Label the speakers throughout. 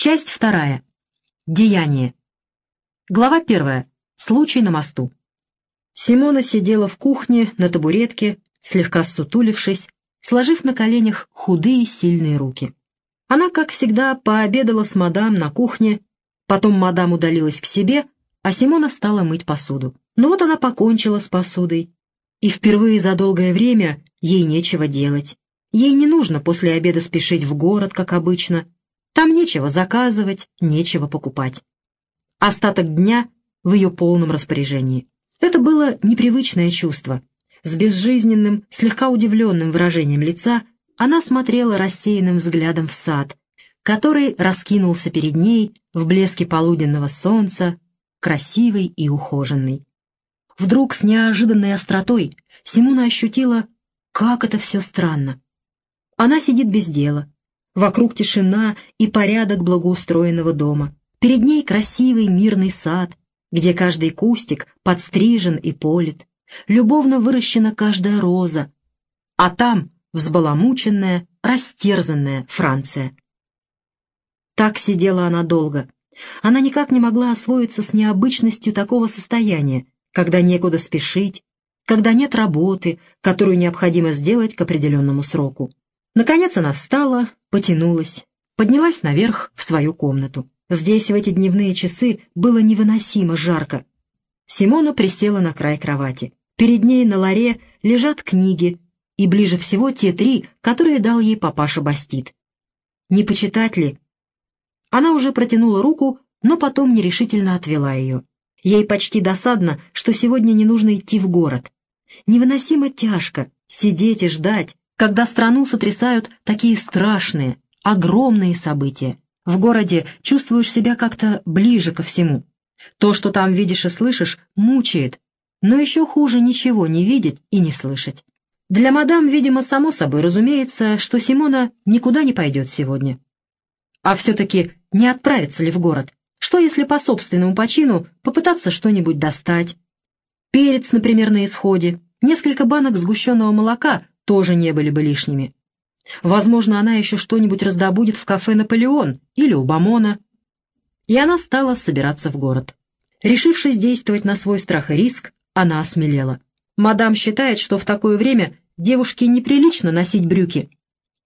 Speaker 1: Часть вторая. Деяние. Глава первая. Случай на мосту. Симона сидела в кухне на табуретке, слегка ссутулившись, сложив на коленях худые сильные руки. Она, как всегда, пообедала с мадам на кухне, потом мадам удалилась к себе, а Симона стала мыть посуду. Но вот она покончила с посудой, и впервые за долгое время ей нечего делать. Ей не нужно после обеда спешить в город, как обычно. Там нечего заказывать, нечего покупать. Остаток дня в ее полном распоряжении. Это было непривычное чувство. С безжизненным, слегка удивленным выражением лица она смотрела рассеянным взглядом в сад, который раскинулся перед ней в блеске полуденного солнца, красивый и ухоженный. Вдруг с неожиданной остротой Симона ощутила, как это все странно. Она сидит без дела. Вокруг тишина и порядок благоустроенного дома. Перед ней красивый мирный сад, где каждый кустик подстрижен и полит, любовно выращена каждая роза, а там взбаламученная, растерзанная Франция. Так сидела она долго. Она никак не могла освоиться с необычностью такого состояния, когда некуда спешить, когда нет работы, которую необходимо сделать к определенному сроку. Наконец она встала, потянулась, поднялась наверх в свою комнату. Здесь в эти дневные часы было невыносимо жарко. Симона присела на край кровати. Перед ней на ларе лежат книги, и ближе всего те три, которые дал ей папаша Бастит. Не почитать ли? Она уже протянула руку, но потом нерешительно отвела ее. Ей почти досадно, что сегодня не нужно идти в город. Невыносимо тяжко сидеть и ждать, когда страну сотрясают такие страшные, огромные события. В городе чувствуешь себя как-то ближе ко всему. То, что там видишь и слышишь, мучает, но еще хуже ничего не видеть и не слышать. Для мадам, видимо, само собой разумеется, что Симона никуда не пойдет сегодня. А все-таки не отправится ли в город? Что, если по собственному почину попытаться что-нибудь достать? Перец, например, на исходе, несколько банок сгущенного молока тоже не были бы лишними. Возможно, она еще что-нибудь раздобудет в кафе «Наполеон» или у Бамона. И она стала собираться в город. Решившись действовать на свой страх и риск, она осмелела. Мадам считает, что в такое время девушке неприлично носить брюки.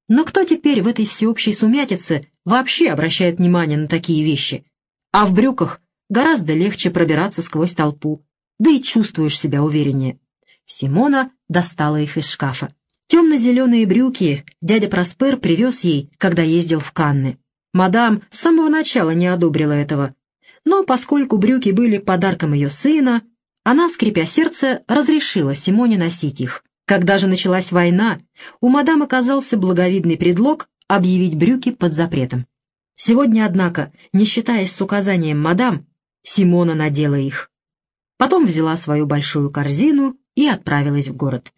Speaker 1: Но кто теперь в этой всеобщей сумятице вообще обращает внимание на такие вещи? А в брюках гораздо легче пробираться сквозь толпу, да и чувствуешь себя увереннее. Симона достала их из шкафа. Темно-зеленые брюки дядя Проспер привез ей, когда ездил в Канны. Мадам с самого начала не одобрила этого. Но поскольку брюки были подарком ее сына, она, скрипя сердце, разрешила Симоне носить их. Когда же началась война, у мадам оказался благовидный предлог объявить брюки под запретом. Сегодня, однако, не считаясь с указанием мадам, Симона надела их. Потом взяла свою большую корзину и отправилась в город.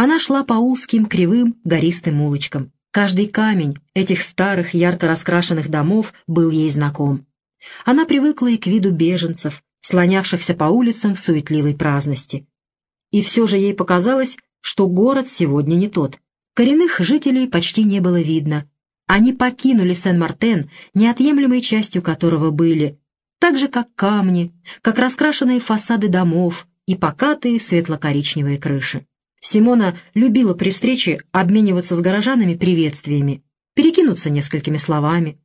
Speaker 1: Она шла по узким, кривым, гористым улочкам. Каждый камень этих старых, ярко раскрашенных домов был ей знаком. Она привыкла и к виду беженцев, слонявшихся по улицам в суетливой праздности. И все же ей показалось, что город сегодня не тот. Коренных жителей почти не было видно. Они покинули Сен-Мартен, неотъемлемой частью которого были, так же, как камни, как раскрашенные фасады домов и покатые светло-коричневые крыши. Симона любила при встрече обмениваться с горожанами приветствиями, перекинуться несколькими словами.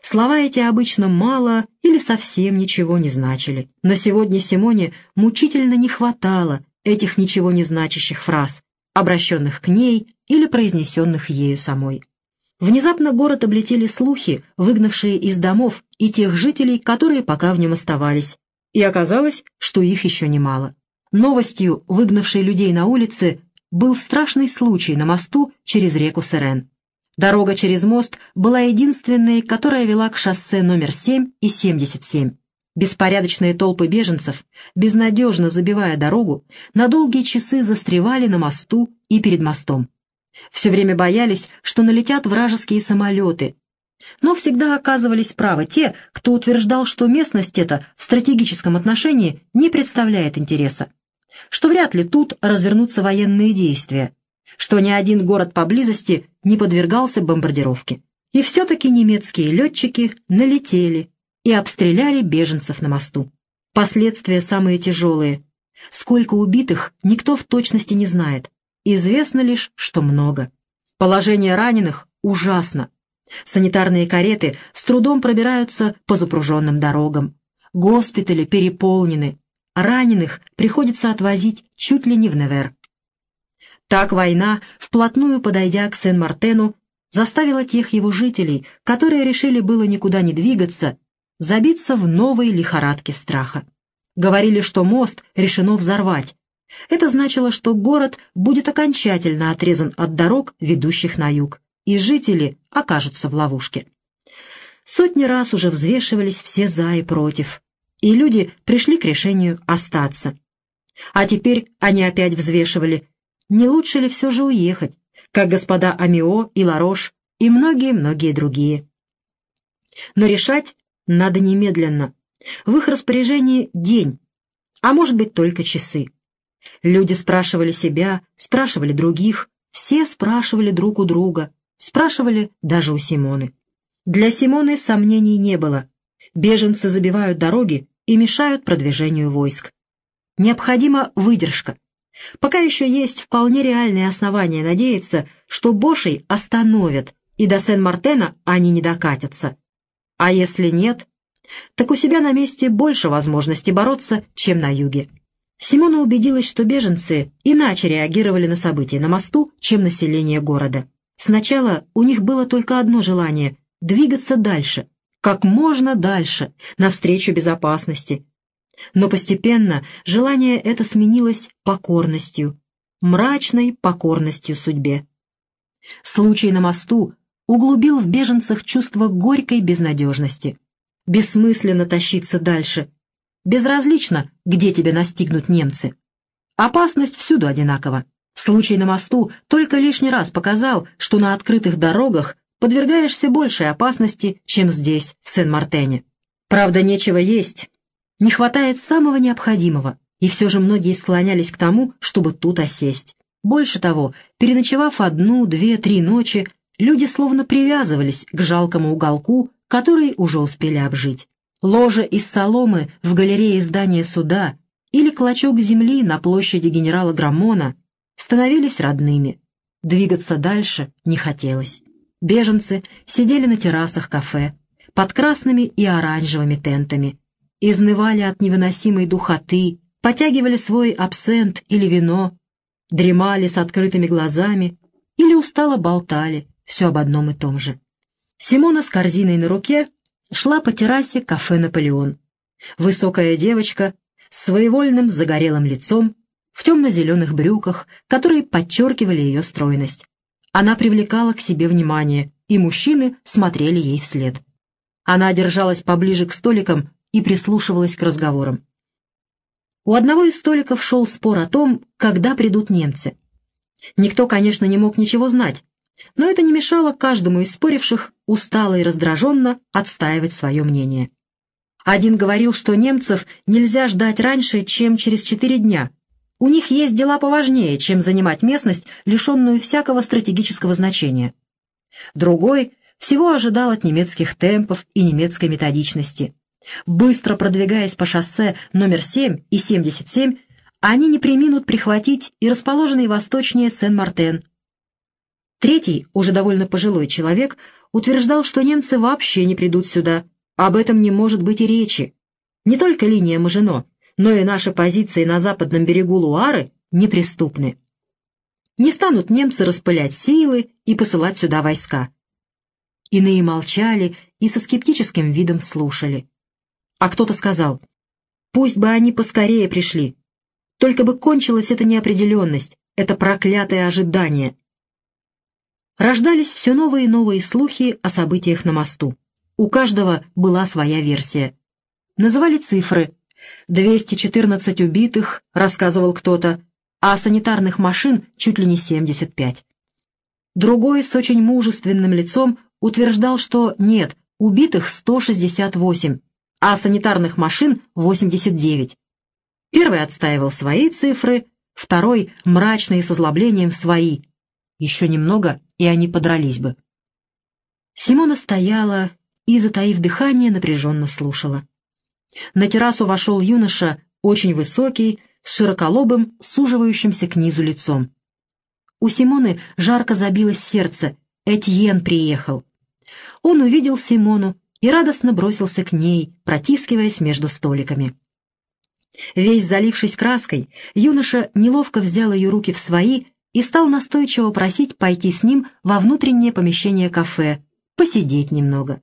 Speaker 1: Слова эти обычно мало или совсем ничего не значили, но сегодня Симоне мучительно не хватало этих ничего не значащих фраз, обращенных к ней или произнесенных ею самой. Внезапно город облетели слухи, выгнавшие из домов и тех жителей, которые пока в нем оставались, и оказалось, что их еще немало. Новостью, выгнавшей людей на улице, был страшный случай на мосту через реку Сырен. Дорога через мост была единственной, которая вела к шоссе номер 7 и 77. Беспорядочные толпы беженцев, безнадежно забивая дорогу, на долгие часы застревали на мосту и перед мостом. Все время боялись, что налетят вражеские самолеты. Но всегда оказывались правы те, кто утверждал, что местность эта в стратегическом отношении не представляет интереса что вряд ли тут развернутся военные действия, что ни один город поблизости не подвергался бомбардировке. И все-таки немецкие летчики налетели и обстреляли беженцев на мосту. Последствия самые тяжелые. Сколько убитых, никто в точности не знает. Известно лишь, что много. Положение раненых ужасно. Санитарные кареты с трудом пробираются по запруженным дорогам. Госпитали переполнены. Раненых приходится отвозить чуть ли не в Невер. Так война, вплотную подойдя к Сен-Мартену, заставила тех его жителей, которые решили было никуда не двигаться, забиться в новой лихорадке страха. Говорили, что мост решено взорвать. Это значило, что город будет окончательно отрезан от дорог, ведущих на юг, и жители окажутся в ловушке. Сотни раз уже взвешивались все «за» и «против», и люди пришли к решению остаться. А теперь они опять взвешивали, не лучше ли все же уехать, как господа Амио и Ларош и многие-многие другие. Но решать надо немедленно. В их распоряжении день, а может быть только часы. Люди спрашивали себя, спрашивали других, все спрашивали друг у друга, спрашивали даже у Симоны. Для Симоны сомнений не было. Беженцы забивают дороги и мешают продвижению войск. Необходима выдержка. Пока еще есть вполне реальные основания надеяться, что Бошей остановят, и до Сен-Мартена они не докатятся. А если нет, так у себя на месте больше возможностей бороться, чем на юге. Симона убедилась, что беженцы иначе реагировали на события на мосту, чем население города. Сначала у них было только одно желание — двигаться дальше, как можно дальше, навстречу безопасности, но постепенно желание это сменилось покорностью, мрачной покорностью судьбе. Случай на мосту углубил в беженцах чувство горькой безнадежности. Бессмысленно тащиться дальше. Безразлично, где тебя настигнут немцы. Опасность всюду одинакова. Случай на мосту только лишний раз показал, что на открытых дорогах подвергаешься большей опасности, чем здесь, в Сен-Мартене. Правда, нечего есть, не хватает самого необходимого, и все же многие склонялись к тому, чтобы тут осесть. Больше того, переночевав одну, две, три ночи, люди словно привязывались к жалкому уголку, который уже успели обжить. Ложа из соломы в галерее здания суда или клочок земли на площади генерала Граммона становились родными. Двигаться дальше не хотелось. Беженцы сидели на террасах кафе, под красными и оранжевыми тентами, изнывали от невыносимой духоты, потягивали свой абсент или вино, дремали с открытыми глазами или устало болтали, все об одном и том же. Симона с корзиной на руке шла по террасе кафе «Наполеон». Высокая девочка с своевольным загорелым лицом, в темно-зеленых брюках, которые подчеркивали ее стройность. Она привлекала к себе внимание, и мужчины смотрели ей вслед. Она держалась поближе к столикам и прислушивалась к разговорам. У одного из столиков шел спор о том, когда придут немцы. Никто, конечно, не мог ничего знать, но это не мешало каждому из споривших устало и раздраженно отстаивать свое мнение. Один говорил, что немцев нельзя ждать раньше, чем через четыре дня. У них есть дела поважнее, чем занимать местность, лишенную всякого стратегического значения. Другой всего ожидал от немецких темпов и немецкой методичности. Быстро продвигаясь по шоссе номер 7 и 77, они не приминут прихватить и расположенный восточнее Сен-Мартен. Третий, уже довольно пожилой человек, утверждал, что немцы вообще не придут сюда. Об этом не может быть и речи. Не только линия Мажино, но и наши позиции на западном берегу Луары неприступны. Не станут немцы распылять силы и посылать сюда войска. Иные молчали и со скептическим видом слушали. А кто-то сказал, пусть бы они поскорее пришли, только бы кончилась эта неопределенность, это проклятое ожидание. Рождались все новые и новые слухи о событиях на мосту. У каждого была своя версия. Называли цифры. 214 убитых, рассказывал кто-то, а санитарных машин чуть ли не 75. Другой с очень мужественным лицом утверждал, что нет, убитых 168, а санитарных машин 89. Первый отстаивал свои цифры, второй, мрачный с озлоблением, свои. Еще немного, и они подрались бы. Симона стояла и, затаив дыхание, напряженно слушала. На террасу вошел юноша, очень высокий, с широколобым, суживающимся к низу лицом. У Симоны жарко забилось сердце, Этьен приехал. Он увидел Симону и радостно бросился к ней, протискиваясь между столиками. Весь залившись краской, юноша неловко взял ее руки в свои и стал настойчиво просить пойти с ним во внутреннее помещение кафе, посидеть немного.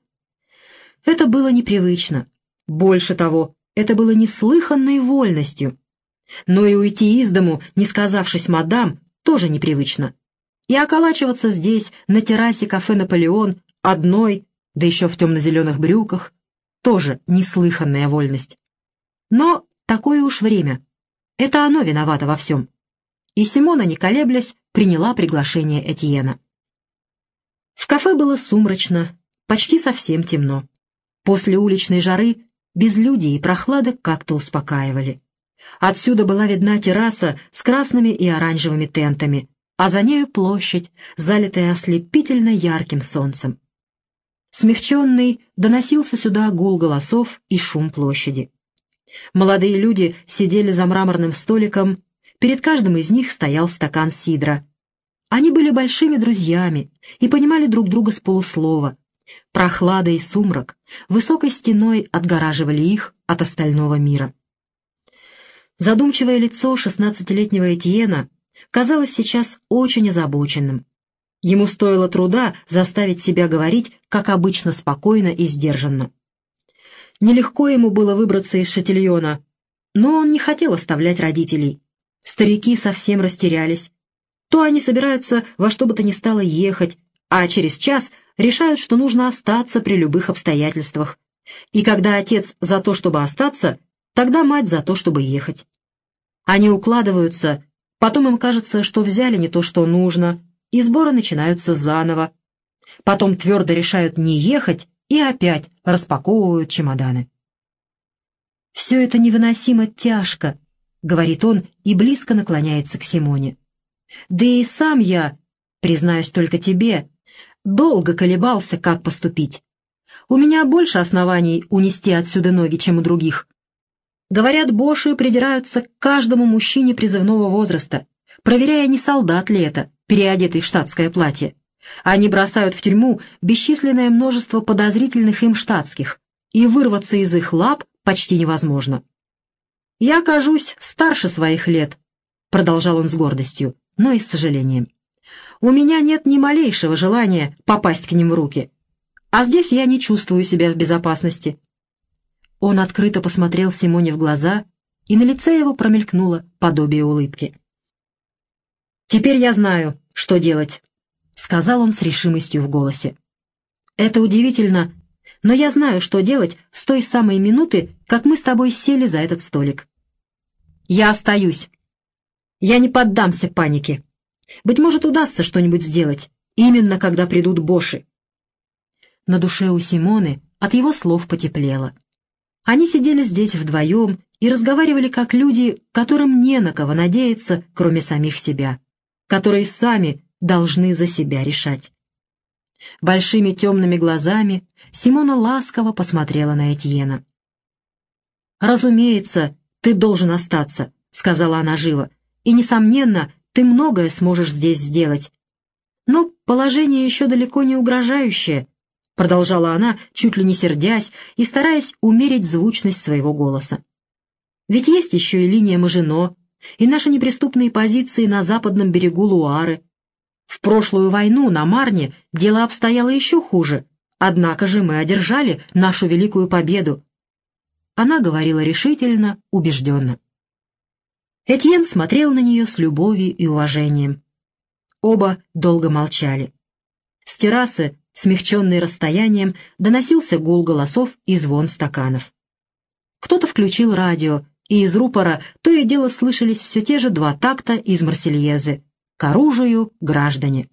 Speaker 1: Это было непривычно. Больше того, это было неслыханной вольностью. Но и уйти из дому, не сказавшись мадам, тоже непривычно. И околачиваться здесь, на террасе кафе «Наполеон», одной, да еще в темно-зеленых брюках, тоже неслыханная вольность. Но такое уж время. Это оно виновато во всем. И Симона, не колеблясь, приняла приглашение Этьена. В кафе было сумрачно, почти совсем темно. После уличной жары безлюдие и прохлада как-то успокаивали. Отсюда была видна терраса с красными и оранжевыми тентами, а за нею площадь, залитая ослепительно ярким солнцем. Смягченный доносился сюда гул голосов и шум площади. Молодые люди сидели за мраморным столиком, перед каждым из них стоял стакан сидра. Они были большими друзьями и понимали друг друга с полуслова. Прохлада и сумрак высокой стеной отгораживали их от остального мира. Задумчивое лицо шестнадцатилетнего Этьена казалось сейчас очень озабоченным. Ему стоило труда заставить себя говорить, как обычно, спокойно и сдержанно. Нелегко ему было выбраться из Шатильона, но он не хотел оставлять родителей. Старики совсем растерялись. То они собираются во что бы то ни стало ехать, а через час решают, что нужно остаться при любых обстоятельствах. И когда отец за то, чтобы остаться, тогда мать за то, чтобы ехать. Они укладываются, потом им кажется, что взяли не то, что нужно, и сборы начинаются заново. Потом твердо решают не ехать и опять распаковывают чемоданы. «Все это невыносимо тяжко», — говорит он и близко наклоняется к Симоне. «Да и сам я, признаюсь только тебе, долго колебался, как поступить. У меня больше оснований унести отсюда ноги, чем у других. Говорят, боши придираются к каждому мужчине призывного возраста, проверяя, не солдат ли это, переодетый в штатское платье. Они бросают в тюрьму бесчисленное множество подозрительных им штатских, и вырваться из их лап почти невозможно. «Я кажусь старше своих лет», — продолжал он с гордостью, но и с сожалением. «У меня нет ни малейшего желания попасть к ним в руки, а здесь я не чувствую себя в безопасности. Он открыто посмотрел Симоне в глаза, и на лице его промелькнуло подобие улыбки. «Теперь я знаю, что делать», — сказал он с решимостью в голосе. «Это удивительно, но я знаю, что делать с той самой минуты, как мы с тобой сели за этот столик. Я остаюсь. Я не поддамся панике. Быть может, удастся что-нибудь сделать, именно когда придут Боши». На душе у Симоны от его слов потеплело. Они сидели здесь вдвоем и разговаривали как люди, которым не на кого надеяться, кроме самих себя, которые сами должны за себя решать. Большими темными глазами Симона ласково посмотрела на Этьена. «Разумеется, ты должен остаться», — сказала она живо, «и, несомненно, ты многое сможешь здесь сделать. Но положение еще далеко не угрожающее, продолжала она, чуть ли не сердясь и стараясь умерить звучность своего голоса. «Ведь есть еще и линия Мажино, и наши неприступные позиции на западном берегу Луары. В прошлую войну на Марне дело обстояло еще хуже, однако же мы одержали нашу великую победу». Она говорила решительно, убежденно. Этьен смотрел на нее с любовью и уважением. Оба долго молчали. С террасы смягченный расстоянием, доносился гул голосов и звон стаканов. Кто-то включил радио, и из рупора то и дело слышались все те же два такта из Марсельезы «К оружию, граждане».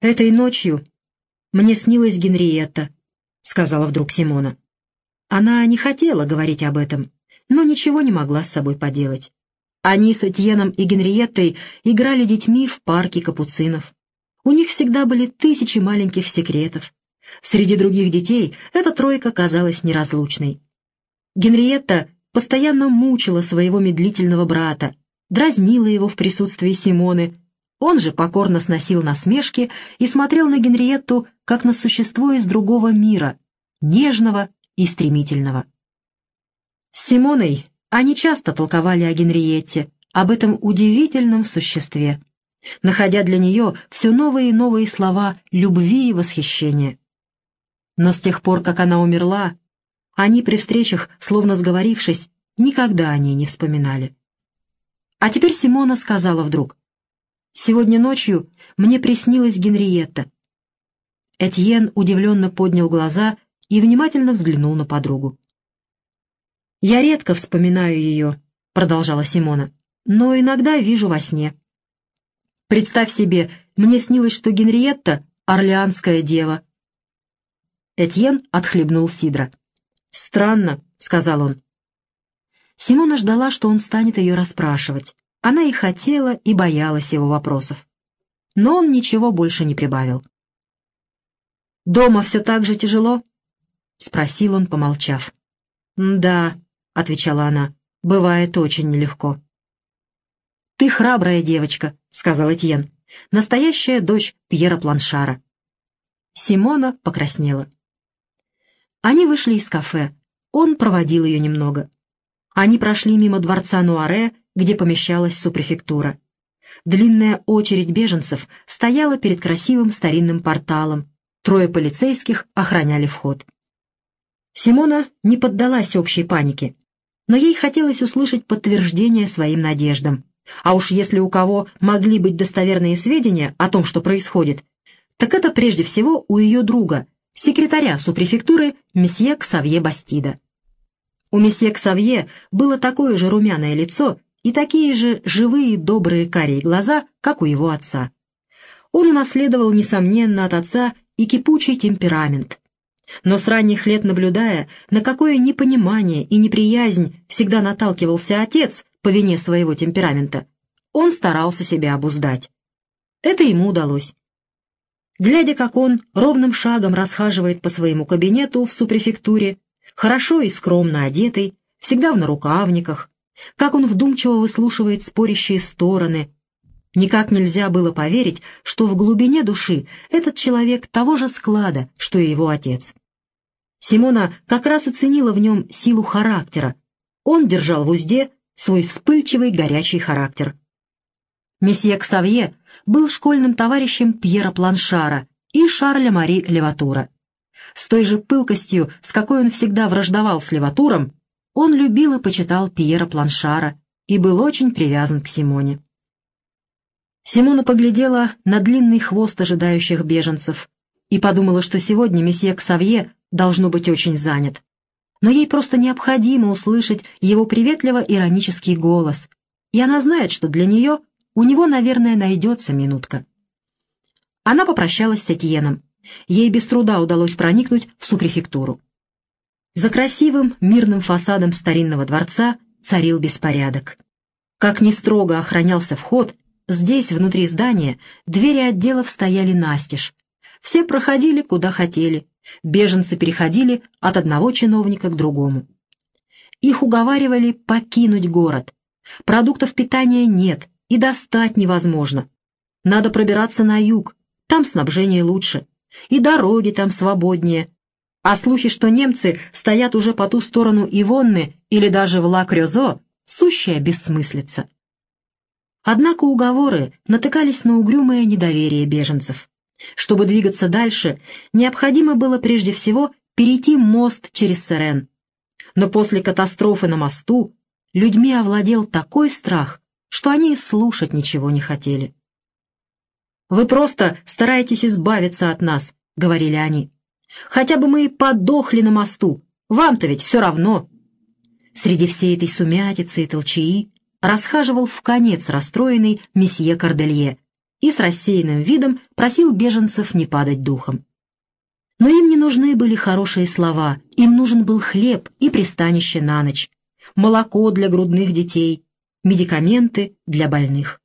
Speaker 1: «Этой ночью мне снилась Генриетта», — сказала вдруг Симона. Она не хотела говорить об этом, но ничего не могла с собой поделать. Они с Этьеном и Генриеттой играли детьми в парке капуцинов. У них всегда были тысячи маленьких секретов. Среди других детей эта тройка казалась неразлучной. Генриетта постоянно мучила своего медлительного брата, дразнила его в присутствии Симоны. Он же покорно сносил насмешки и смотрел на Генриетту как на существо из другого мира, нежного и стремительного. С Симоной они часто толковали о Генриетте, об этом удивительном существе, находя для нее все новые и новые слова любви и восхищения. Но с тех пор, как она умерла, они при встречах, словно сговорившись, никогда о ней не вспоминали. А теперь Симона сказала вдруг, «Сегодня ночью мне приснилась Генриетта». Этьен удивленно поднял глаза и внимательно взглянул на подругу. «Я редко вспоминаю ее», — продолжала Симона, — «но иногда вижу во сне. Представь себе, мне снилось, что Генриетта — орлеанская дева». Этьен отхлебнул сидра. «Странно», — сказал он. Симона ждала, что он станет ее расспрашивать. Она и хотела, и боялась его вопросов. Но он ничего больше не прибавил. «Дома все так же тяжело?» — спросил он, помолчав. «Да», — отвечала она, — «бывает очень нелегко». «Ты храбрая девочка», — сказал Этьен, — «настоящая дочь Пьера Планшара». Симона покраснела. Они вышли из кафе. Он проводил ее немного. Они прошли мимо дворца Нуаре, где помещалась супрефектура. Длинная очередь беженцев стояла перед красивым старинным порталом. Трое полицейских охраняли вход. Симона не поддалась общей панике, но ей хотелось услышать подтверждение своим надеждам. А уж если у кого могли быть достоверные сведения о том, что происходит, так это прежде всего у ее друга, секретаря супрефектуры месье Ксавье Бастида. У месье Ксавье было такое же румяное лицо и такие же живые добрые карие глаза, как у его отца. Он унаследовал, несомненно, от отца и кипучий темперамент, но с ранних лет наблюдая, на какое непонимание и неприязнь всегда наталкивался отец по вине своего темперамента, он старался себя обуздать. Это ему удалось. Глядя, как он ровным шагом расхаживает по своему кабинету в супрефектуре, хорошо и скромно одетый, всегда в нарукавниках, как он вдумчиво выслушивает спорящие стороны, Никак нельзя было поверить, что в глубине души этот человек того же склада, что и его отец. Симона как раз оценила в нем силу характера. Он держал в узде свой вспыльчивый горячий характер. Месье Ксавье был школьным товарищем Пьера Планшара и Шарля Мари Леватура. С той же пылкостью, с какой он всегда враждовал с Леватуром, он любил и почитал Пьера Планшара и был очень привязан к Симоне. Симона поглядела на длинный хвост ожидающих беженцев и подумала, что сегодня месье Ксавье должно быть очень занят. Но ей просто необходимо услышать его приветливо-иронический голос, и она знает, что для нее у него, наверное, найдется минутка. Она попрощалась с Этьеном. Ей без труда удалось проникнуть в супрефектуру. За красивым мирным фасадом старинного дворца царил беспорядок. Как ни строго охранялся вход, Здесь, внутри здания, двери отделов стояли настежь. Все проходили, куда хотели. Беженцы переходили от одного чиновника к другому. Их уговаривали покинуть город. Продуктов питания нет и достать невозможно. Надо пробираться на юг, там снабжение лучше. И дороги там свободнее. А слухи, что немцы стоят уже по ту сторону Ивонны или даже в Ла-Крёзо, сущая бессмыслица. Однако уговоры натыкались на угрюмое недоверие беженцев. Чтобы двигаться дальше, необходимо было прежде всего перейти мост через Серен. Но после катастрофы на мосту людьми овладел такой страх, что они слушать ничего не хотели. «Вы просто стараетесь избавиться от нас», — говорили они. «Хотя бы мы и подохли на мосту, вам-то ведь все равно». Среди всей этой сумятицы и толчаи расхаживал в конец расстроенный месье Корделье и с рассеянным видом просил беженцев не падать духом. Но им не нужны были хорошие слова, им нужен был хлеб и пристанище на ночь, молоко для грудных детей, медикаменты для больных.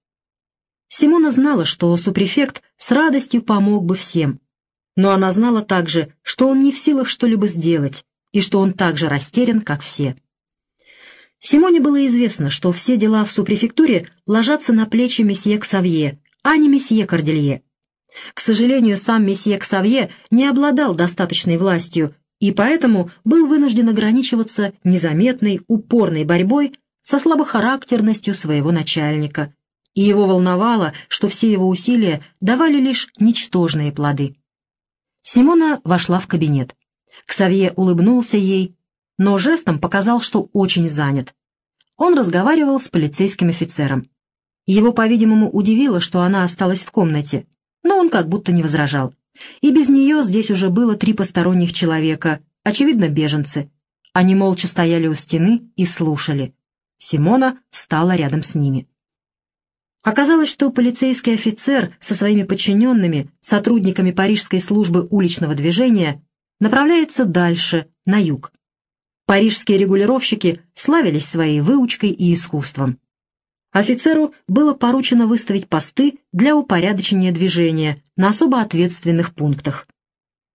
Speaker 1: Симона знала, что супрефект с радостью помог бы всем, но она знала также, что он не в силах что-либо сделать и что он так же растерян, как все. Симоне было известно, что все дела в супрефектуре ложатся на плечи месье Ксавье, а не месье Корделье. К сожалению, сам месье Ксавье не обладал достаточной властью и поэтому был вынужден ограничиваться незаметной, упорной борьбой со слабохарактерностью своего начальника, и его волновало, что все его усилия давали лишь ничтожные плоды. Симона вошла в кабинет. Ксавье улыбнулся ей, но жестом показал, что очень занят. Он разговаривал с полицейским офицером. Его, по-видимому, удивило, что она осталась в комнате, но он как будто не возражал. И без нее здесь уже было три посторонних человека, очевидно, беженцы. Они молча стояли у стены и слушали. Симона стала рядом с ними. Оказалось, что полицейский офицер со своими подчиненными, сотрудниками Парижской службы уличного движения, направляется дальше, на юг. Парижские регулировщики славились своей выучкой и искусством. Офицеру было поручено выставить посты для упорядочения движения на особо ответственных пунктах.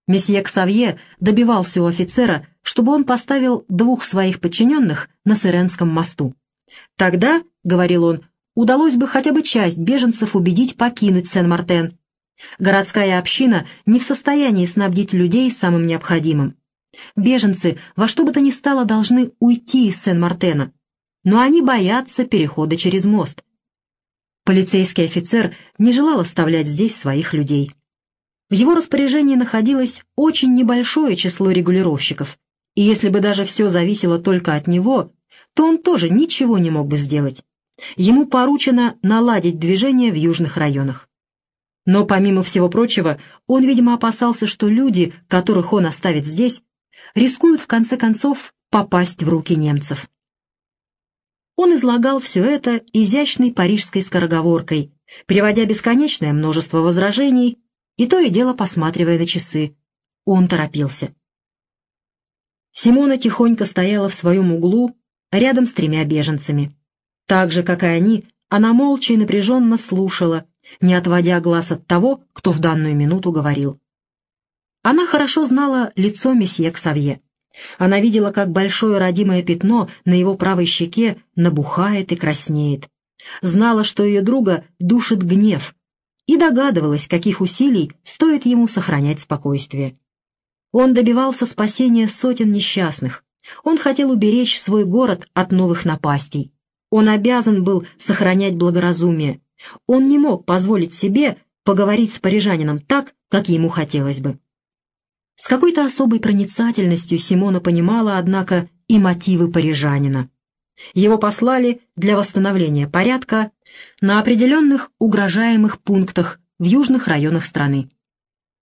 Speaker 1: Месье Ксавье добивался у офицера, чтобы он поставил двух своих подчиненных на Сыренском мосту. «Тогда, — говорил он, — удалось бы хотя бы часть беженцев убедить покинуть Сен-Мартен. Городская община не в состоянии снабдить людей самым необходимым. Беженцы во что бы то ни стало должны уйти из Сен-Мартена, но они боятся перехода через мост. Полицейский офицер не желал оставлять здесь своих людей. В его распоряжении находилось очень небольшое число регулировщиков, и если бы даже все зависело только от него, то он тоже ничего не мог бы сделать. Ему поручено наладить движение в южных районах. Но помимо всего прочего, он, видимо, опасался, что люди, которых он оставит здесь, рискуют в конце концов попасть в руки немцев. Он излагал все это изящной парижской скороговоркой, приводя бесконечное множество возражений, и то и дело посматривая на часы. Он торопился. Симона тихонько стояла в своем углу, рядом с тремя беженцами. Так же, как и они, она молча и напряженно слушала, не отводя глаз от того, кто в данную минуту говорил. Она хорошо знала лицо месье Ксавье. Она видела, как большое родимое пятно на его правой щеке набухает и краснеет. Знала, что ее друга душит гнев, и догадывалась, каких усилий стоит ему сохранять спокойствие. Он добивался спасения сотен несчастных. Он хотел уберечь свой город от новых напастей. Он обязан был сохранять благоразумие. Он не мог позволить себе поговорить с парижанином так, как ему хотелось бы. С какой-то особой проницательностью Симона понимала, однако, и мотивы парижанина. Его послали для восстановления порядка на определенных угрожаемых пунктах в южных районах страны.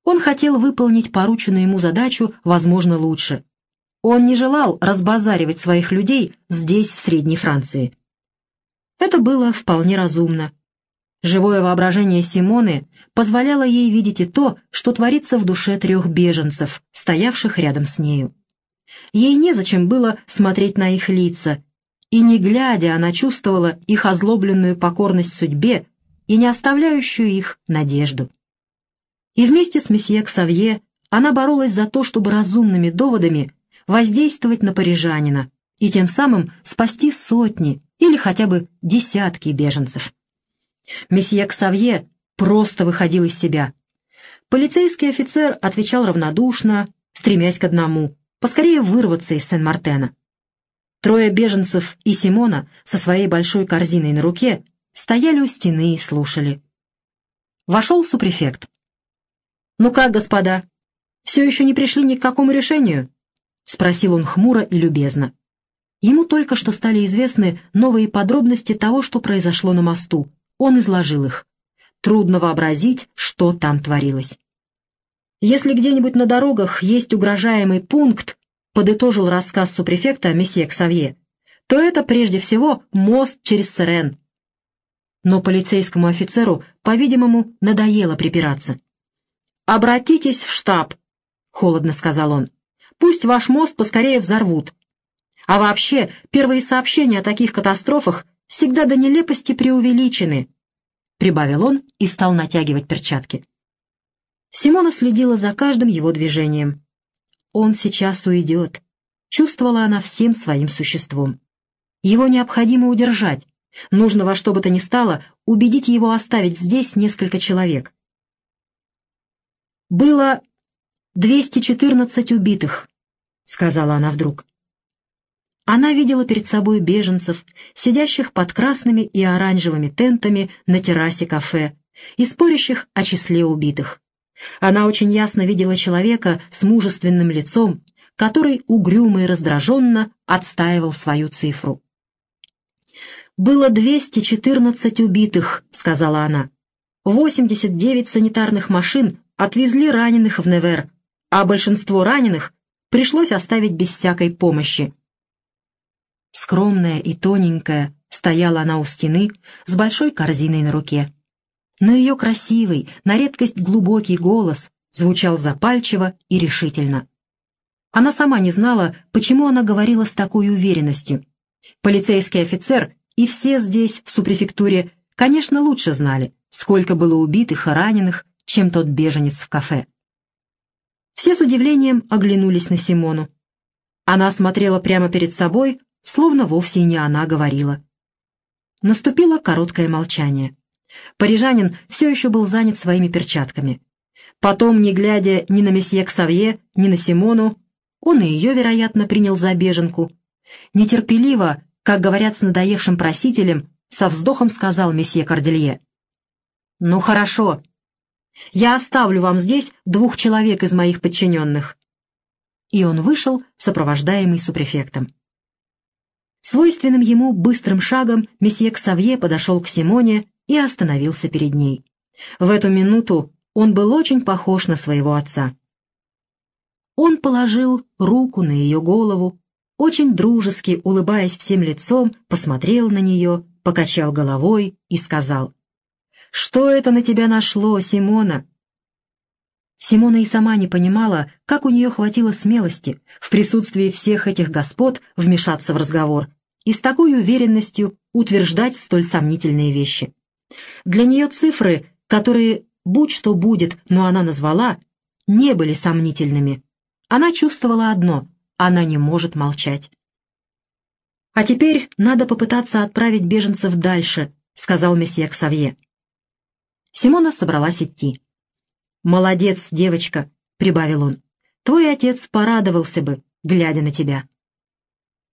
Speaker 1: Он хотел выполнить порученную ему задачу, возможно, лучше. Он не желал разбазаривать своих людей здесь, в Средней Франции. Это было вполне разумно. Живое воображение Симоны позволяло ей видеть и то, что творится в душе трех беженцев, стоявших рядом с нею. Ей незачем было смотреть на их лица, и не глядя она чувствовала их озлобленную покорность судьбе и не оставляющую их надежду. И вместе с месье Ксавье она боролась за то, чтобы разумными доводами воздействовать на парижанина и тем самым спасти сотни или хотя бы десятки беженцев. Месье Ксавье просто выходил из себя. Полицейский офицер отвечал равнодушно, стремясь к одному — поскорее вырваться из Сен-Мартена. Трое беженцев и Симона со своей большой корзиной на руке стояли у стены и слушали. Вошел супрефект. «Ну как, господа, все еще не пришли ни к какому решению?» — спросил он хмуро и любезно. Ему только что стали известны новые подробности того, что произошло на мосту, он изложил их. Трудно вообразить, что там творилось. «Если где-нибудь на дорогах есть угрожаемый пункт», подытожил рассказ супрефекта месье Ксавье, то это прежде всего мост через Сырен. Но полицейскому офицеру, по-видимому, надоело припираться. «Обратитесь в штаб», — холодно сказал он. «Пусть ваш мост поскорее взорвут. А вообще, первые сообщения о таких катастрофах всегда до нелепости преувеличены. — прибавил он и стал натягивать перчатки. Симона следила за каждым его движением. «Он сейчас уйдет», — чувствовала она всем своим существом. «Его необходимо удержать. Нужно во что бы то ни стало убедить его оставить здесь несколько человек». «Было 214 убитых», — сказала она вдруг. Она видела перед собой беженцев, сидящих под красными и оранжевыми тентами на террасе кафе и спорящих о числе убитых. Она очень ясно видела человека с мужественным лицом, который угрюмо и раздраженно отстаивал свою цифру. «Было 214 убитых», — сказала она. «89 санитарных машин отвезли раненых в Невер, а большинство раненых пришлось оставить без всякой помощи. Скромная и тоненькая стояла она у стены с большой корзиной на руке. Но ее красивый, на редкость глубокий голос звучал запальчиво и решительно. Она сама не знала, почему она говорила с такой уверенностью. Полицейский офицер и все здесь, в супрефектуре, конечно, лучше знали, сколько было убитых и раненых, чем тот беженец в кафе. Все с удивлением оглянулись на Симону. Она смотрела прямо перед собой, словно вовсе не она говорила. Наступило короткое молчание. Парижанин все еще был занят своими перчатками. Потом, не глядя ни на месье Ксавье, ни на Симону, он и ее, вероятно, принял за беженку. Нетерпеливо, как говорят с надоевшим просителем, со вздохом сказал месье Корделье. «Ну хорошо. Я оставлю вам здесь двух человек из моих подчиненных». И он вышел, сопровождаемый супрефектом. Свойственным ему быстрым шагом месье Ксавье подошел к Симоне и остановился перед ней. В эту минуту он был очень похож на своего отца. Он положил руку на ее голову, очень дружески, улыбаясь всем лицом, посмотрел на нее, покачал головой и сказал, «Что это на тебя нашло, Симона?» Симона и сама не понимала, как у нее хватило смелости в присутствии всех этих господ вмешаться в разговор и с такой уверенностью утверждать столь сомнительные вещи. Для нее цифры, которые будь что будет, но она назвала, не были сомнительными. Она чувствовала одно — она не может молчать. «А теперь надо попытаться отправить беженцев дальше», — сказал месье Ксавье. Симона собралась идти. «Молодец, девочка», — прибавил он. «Твой отец порадовался бы, глядя на тебя».